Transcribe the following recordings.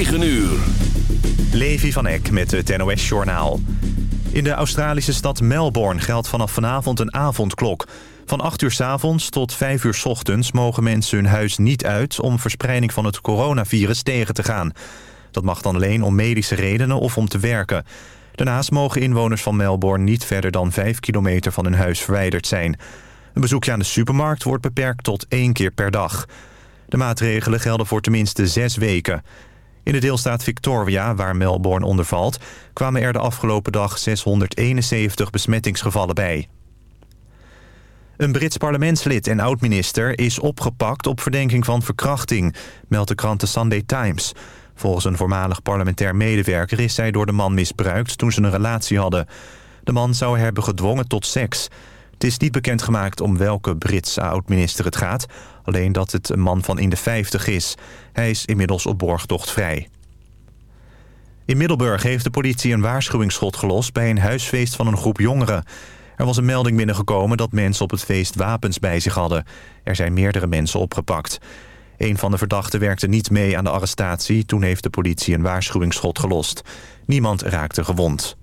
9 uur. Levi van Eck met het NOS-journaal. In de Australische stad Melbourne geldt vanaf vanavond een avondklok. Van 8 uur s avonds tot 5 uur s ochtends mogen mensen hun huis niet uit... om verspreiding van het coronavirus tegen te gaan. Dat mag dan alleen om medische redenen of om te werken. Daarnaast mogen inwoners van Melbourne niet verder dan 5 kilometer van hun huis verwijderd zijn. Een bezoekje aan de supermarkt wordt beperkt tot één keer per dag. De maatregelen gelden voor tenminste zes weken. In de deelstaat Victoria, waar Melbourne onder valt... kwamen er de afgelopen dag 671 besmettingsgevallen bij. Een Brits parlementslid en oud-minister is opgepakt op verdenking van verkrachting, meldt de krant The Sunday Times. Volgens een voormalig parlementair medewerker is zij door de man misbruikt toen ze een relatie hadden. De man zou hebben gedwongen tot seks. Het is niet bekendgemaakt om welke Britse oud-minister het gaat. Alleen dat het een man van in de 50 is. Hij is inmiddels op borgtocht vrij. In Middelburg heeft de politie een waarschuwingsschot gelost... bij een huisfeest van een groep jongeren. Er was een melding binnengekomen dat mensen op het feest wapens bij zich hadden. Er zijn meerdere mensen opgepakt. Een van de verdachten werkte niet mee aan de arrestatie. Toen heeft de politie een waarschuwingsschot gelost. Niemand raakte gewond.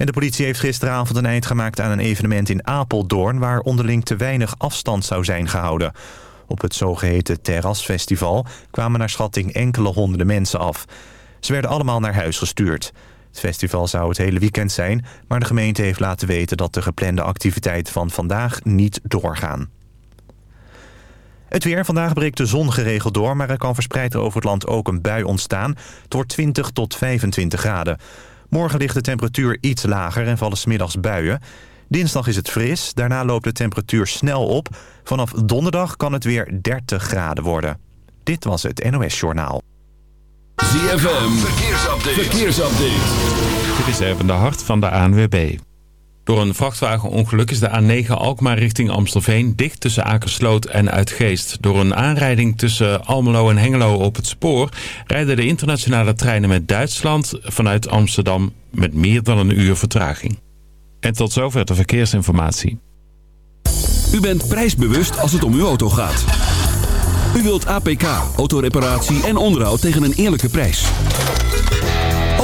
En de politie heeft gisteravond een eind gemaakt aan een evenement in Apeldoorn... waar onderling te weinig afstand zou zijn gehouden. Op het zogeheten terrasfestival kwamen naar schatting enkele honderden mensen af. Ze werden allemaal naar huis gestuurd. Het festival zou het hele weekend zijn... maar de gemeente heeft laten weten dat de geplande activiteiten van vandaag niet doorgaan. Het weer. Vandaag breekt de zon geregeld door... maar er kan verspreid over het land ook een bui ontstaan. Het wordt 20 tot 25 graden. Morgen ligt de temperatuur iets lager en vallen smiddags buien. Dinsdag is het fris, daarna loopt de temperatuur snel op. Vanaf donderdag kan het weer 30 graden worden. Dit was het NOS Journaal. ZFM, verkeersupdate. verkeersupdate. Dit is even de hart van de ANWB. Door een vrachtwagenongeluk is de A9 Alkmaar richting Amstelveen dicht tussen Akersloot en Uitgeest. Door een aanrijding tussen Almelo en Hengelo op het spoor rijden de internationale treinen met Duitsland vanuit Amsterdam met meer dan een uur vertraging. En tot zover de verkeersinformatie. U bent prijsbewust als het om uw auto gaat. U wilt APK, autoreparatie en onderhoud tegen een eerlijke prijs.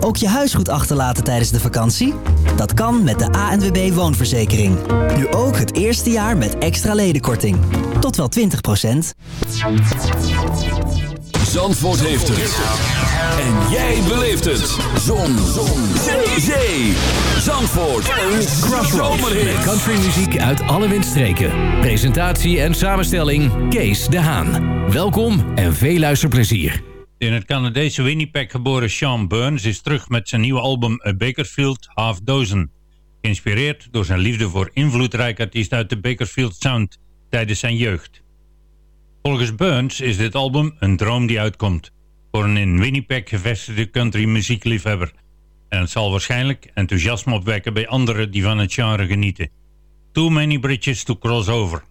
Ook je huis goed achterlaten tijdens de vakantie? Dat kan met de ANWB Woonverzekering. Nu ook het eerste jaar met extra ledenkorting. Tot wel 20%. Zandvoort heeft het. En jij beleeft het. Zon. Zon. Zee. Zee. Zandvoort. Een zomerhit. Countrymuziek uit alle windstreken. Presentatie en samenstelling Kees de Haan. Welkom en veel luisterplezier. In het Canadese Winnipeg geboren Sean Burns is terug met zijn nieuwe album A Bakersfield Half Dozen. Geïnspireerd door zijn liefde voor invloedrijke artiesten uit de Bakersfield Sound tijdens zijn jeugd. Volgens Burns is dit album een droom die uitkomt voor een in Winnipeg gevestigde country muziekliefhebber. En het zal waarschijnlijk enthousiasme opwekken bij anderen die van het genre genieten. Too many bridges to cross over.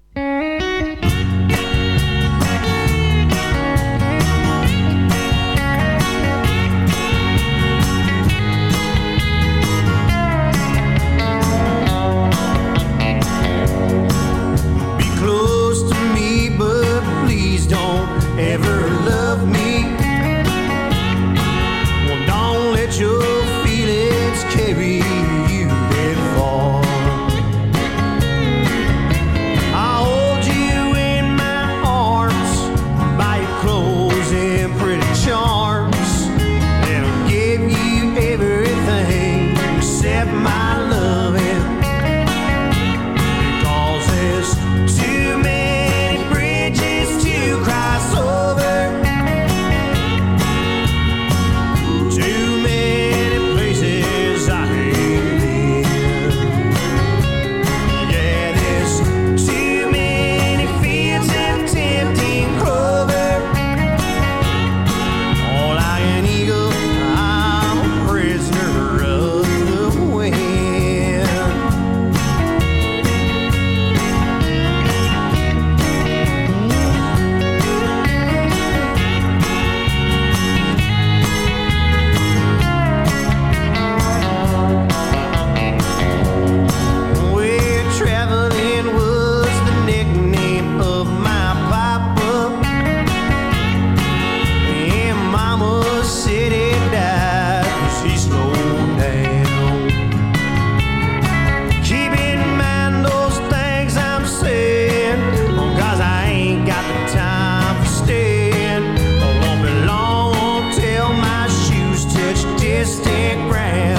stick around.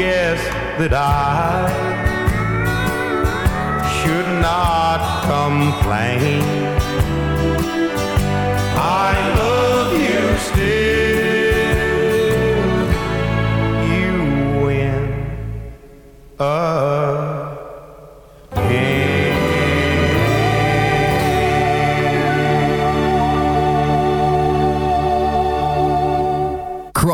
guess that I should not complain. I love you still. You win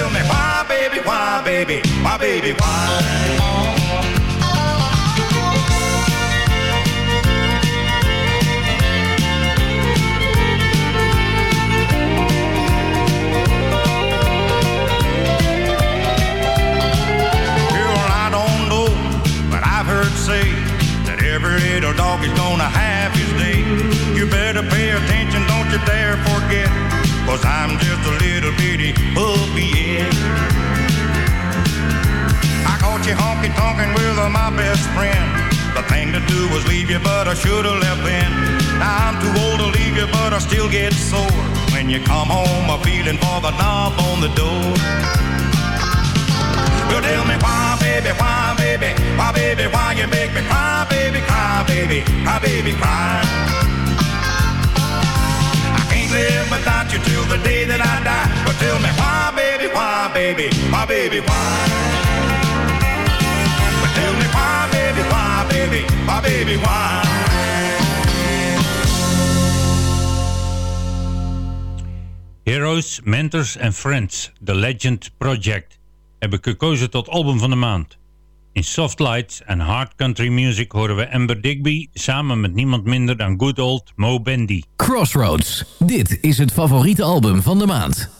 Tell me why, baby, why, baby, why, baby, why? Girl, I don't know, but I've heard say that every little dog is gonna have his day. You better pay attention, don't you dare forget, cause I'm just a little bitty My best friend, The thing to do was leave you, but I should have left then. Now I'm too old to leave you, but I still get sore. When you come home, I'm feeling for the knob on the door. You tell me why, baby, why, baby, why, baby, why you make me cry, baby, cry, baby, cry, baby, cry. I can't live without you till the day that I die. But tell me why, baby, why, baby, why, baby, why? Baby, why, baby, why? Heroes, Mentors and Friends, The Legend Project, heb ik gekozen tot album van de maand. In Soft Lights en Hard Country Music horen we Amber Digby samen met niemand minder dan good old Mo Bendy. Crossroads. Dit is het favoriete album van de maand.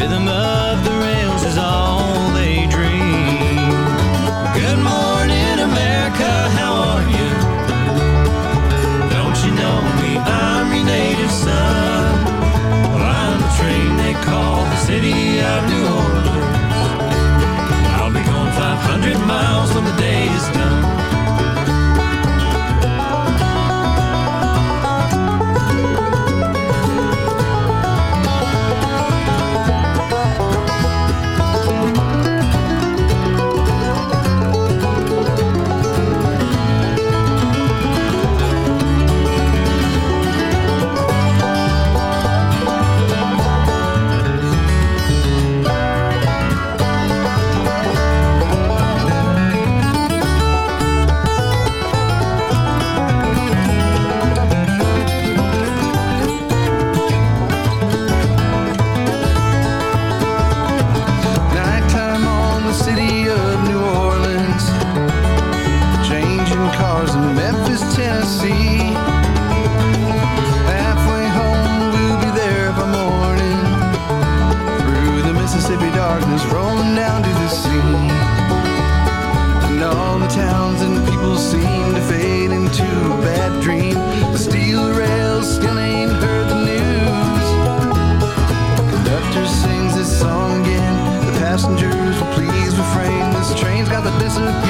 rhythm of the rails is all they dream. Good morning, America, how are you? Don't you know me? I'm your native son. Well, I'm the train they call the city of New Orleans. I'll be going 500 miles when the day is done. Train's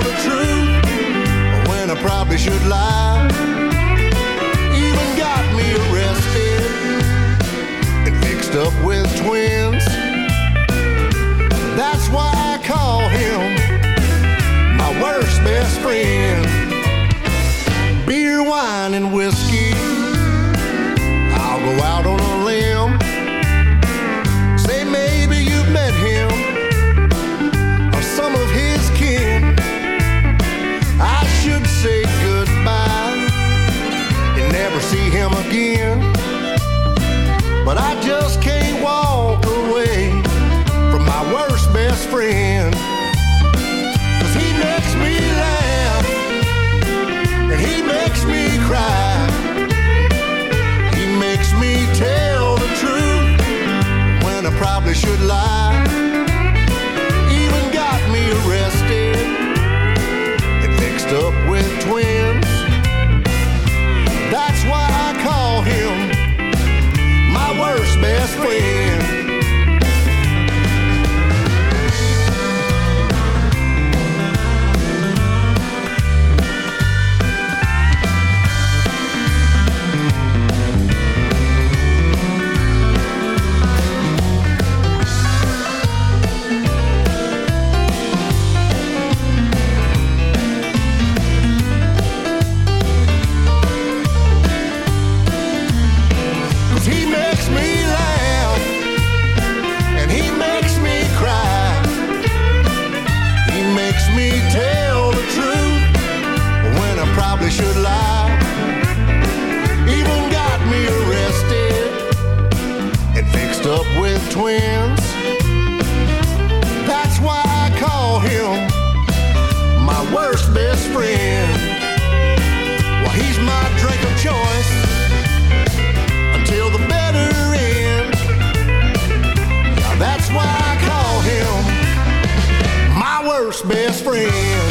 and fixed up with twins. That's why I call him my worst best friend. Well, he's my drink of choice until the better end. Yeah, that's why I call him my worst best friend.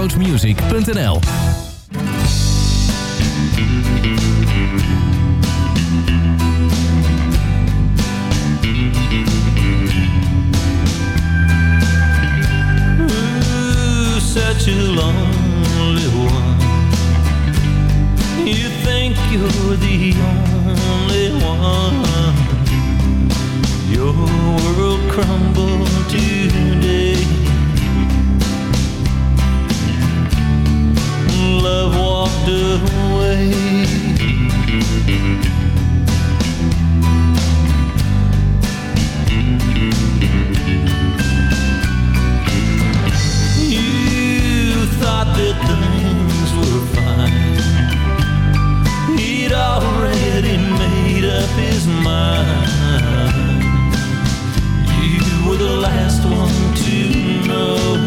crossroadsmusic.nl such a lonely one. You think you're the only one. Your world crumbled today. love walked away. You thought that things were fine. He'd already made up his mind. You were the last one to know.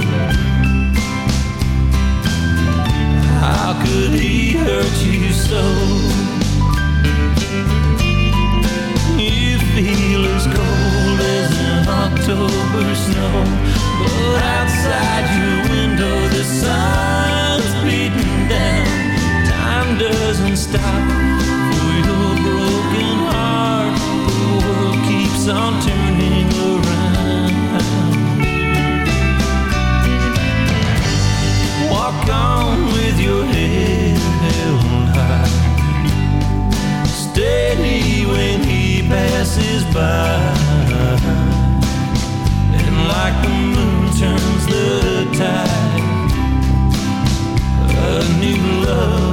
could he hurt you so? You feel as cold as an October snow, but outside your window the sun's beating down. Time doesn't stop for your broken heart. The world keeps on turning. walk on with your head held high. Steady when he passes by. And like the moon turns the tide, a new love.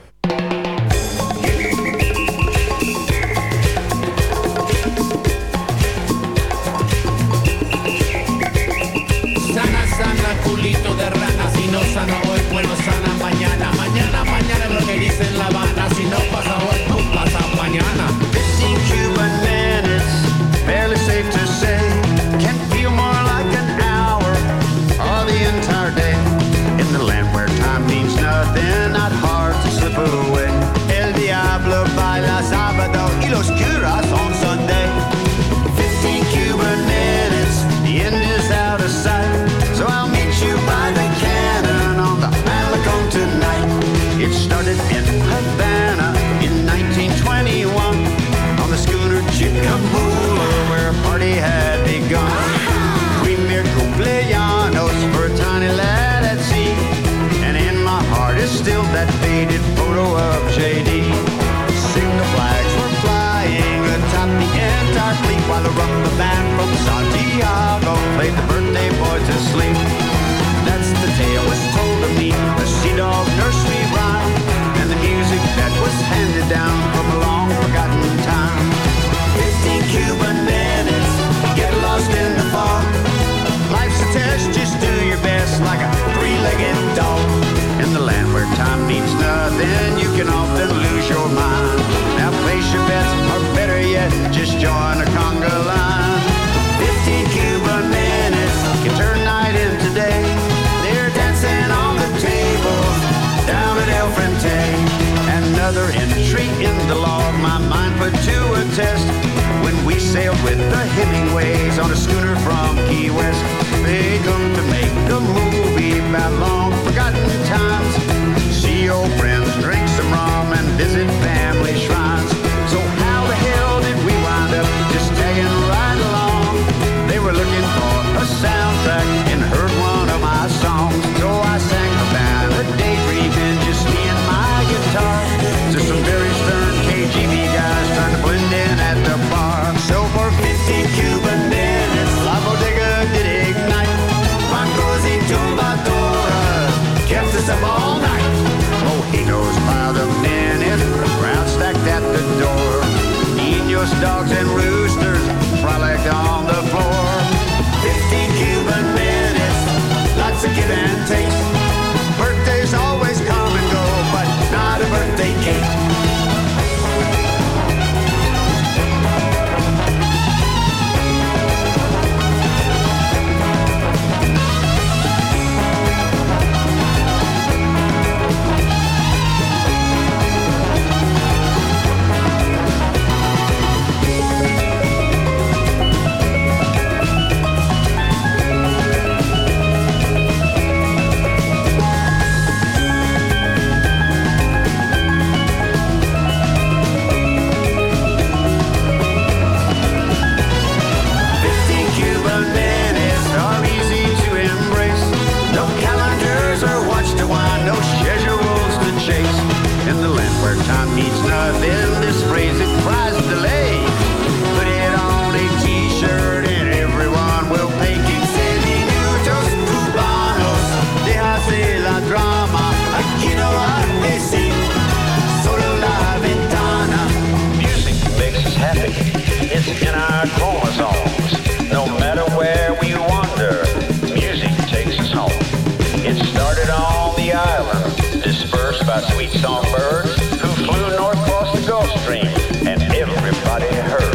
Songbirds who flew north across the Gulf Stream, and everybody heard.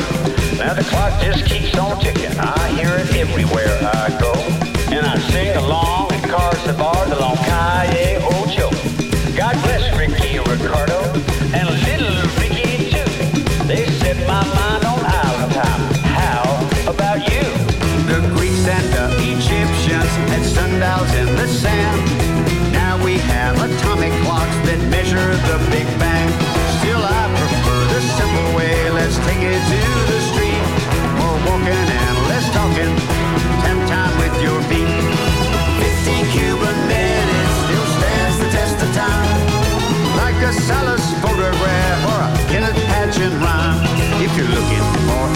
Now the clock just keeps on ticking. I hear it everywhere I go, and I sing along in cars the bars along Calle Ocho. God bless Ricky Ricardo and little Ricky too. They set my mind on island time. How about you? The Greeks and the Egyptians had sundials in the sand. Big Bang. Still, I prefer the simple way. Let's take it to the street. More walking and less talking. Have time with your feet. 15 Cuban minutes still stands the test of time. Like a Salas photograph or a Kenneth Patchen rhyme. If you're looking for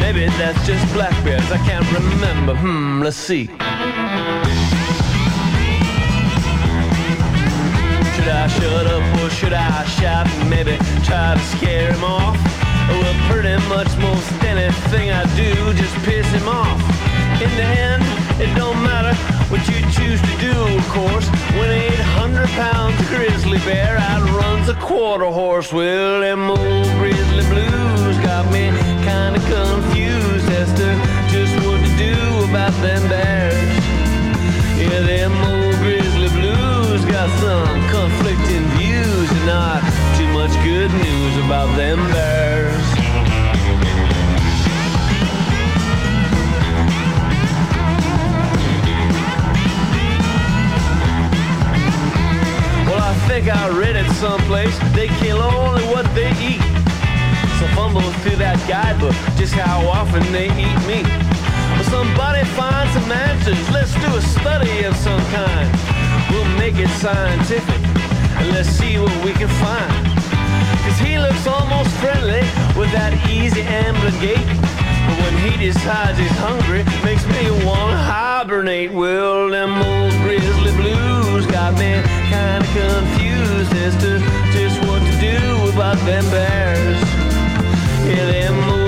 Maybe that's just black bears. I can't remember. Hmm, let's see. Should I shut up or should I shout maybe try to scare him off? Well, pretty much most anything I do just piss him off. In the end, it don't matter what you choose to do, of course. When 800 pounds grizzly bear outruns a quarter horse, well, them old grizzly blues got me kinda confused as to just what to do about them bears. Yeah, them old grizzly blues got some conflicting views and not too much good news about them bears. Think I read it someplace. They kill only what they eat. So fumble through that guidebook, just how often they eat meat. Well, somebody find some answers. Let's do a study of some kind. We'll make it scientific, and let's see what we can find. Cause he looks almost friendly with that easy ambling gait. But when he decides he's hungry, makes me wanna hibernate. Well, them old grizzly blues got me kinda confused as to just what to do about them bears. Yeah, them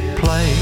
it play.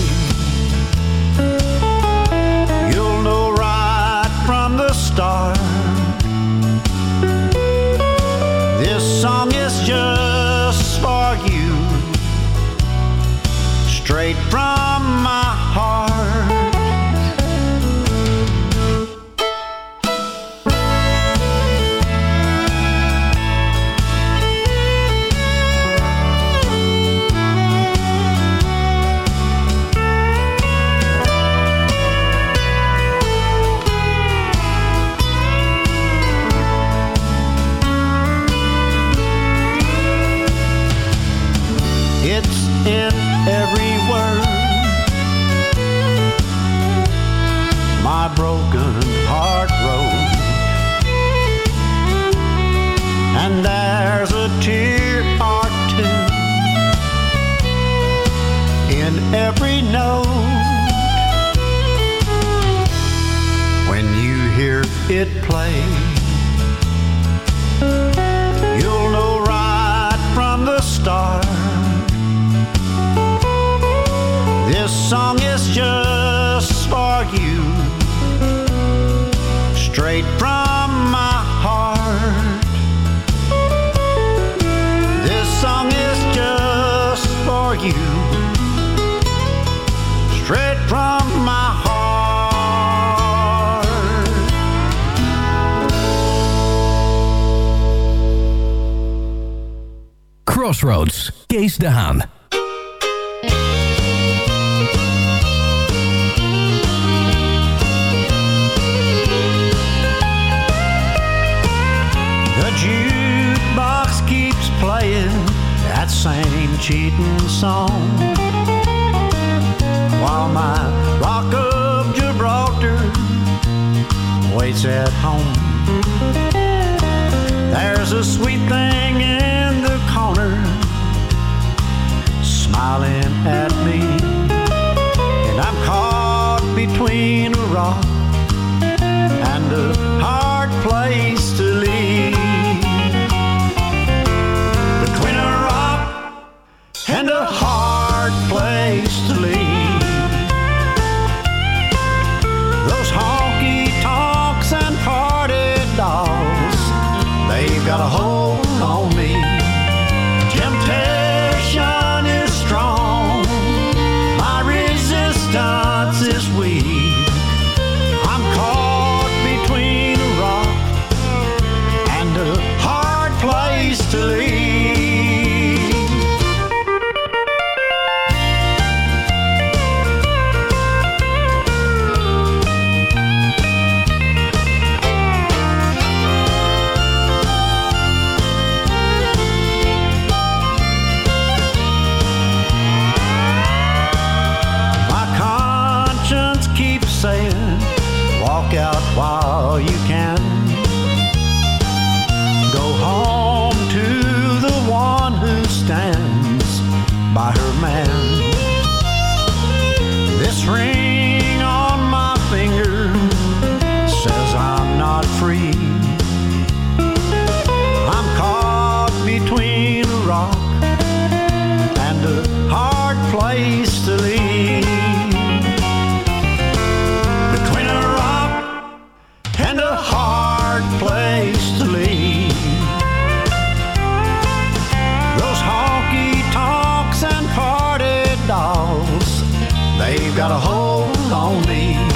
There's a sweet thing in the corner smiling at me, and I'm caught between a rock and a hard place to leave. Between a rock and a hard place to leave. they've got a hold on me.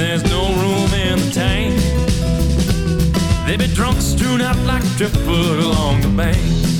there's no room in the tank. They be drunk, strewn out like driftwood along the bank.